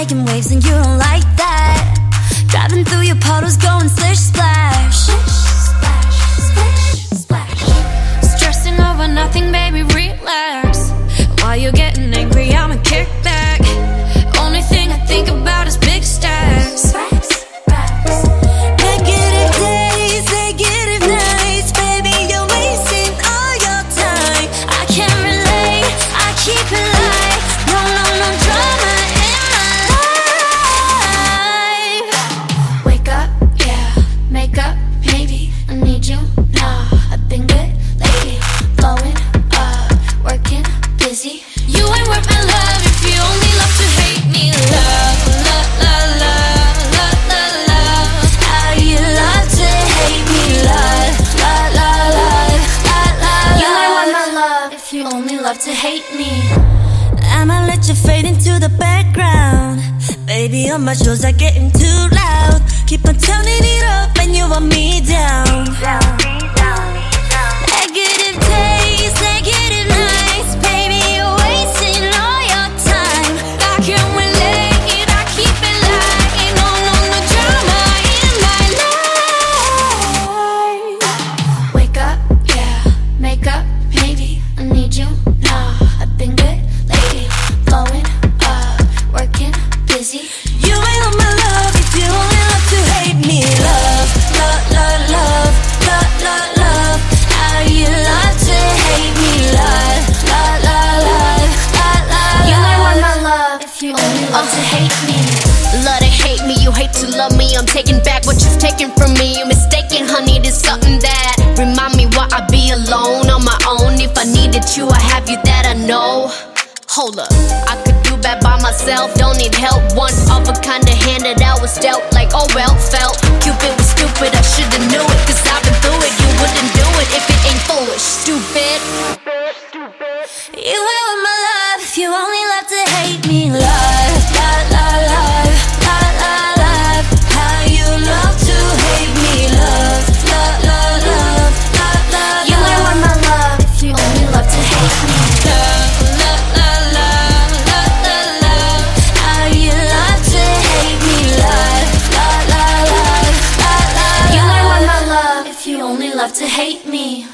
making waves and you don't like that. Driving through your puddles going slish splash. To hate me. I'ma let you fade into the background. Baby, all my shows are getting too loud. To hate me. Love to hate me, you hate to love me. I'm taking back what you've taken from me. You're mistaken, honey. There's something that remind me why I be alone on my own. If I needed you, I have you that I know. Hold up, I could do bad by myself. Don't need help. One of a kind of hand that I was dealt. Like oh well, felt Cupid was stupid. I shoulda knew it, cause I've been through it. You wouldn't do it if it ain't foolish, stupid. You want my love if you only love to hate me. Love. love to hate me.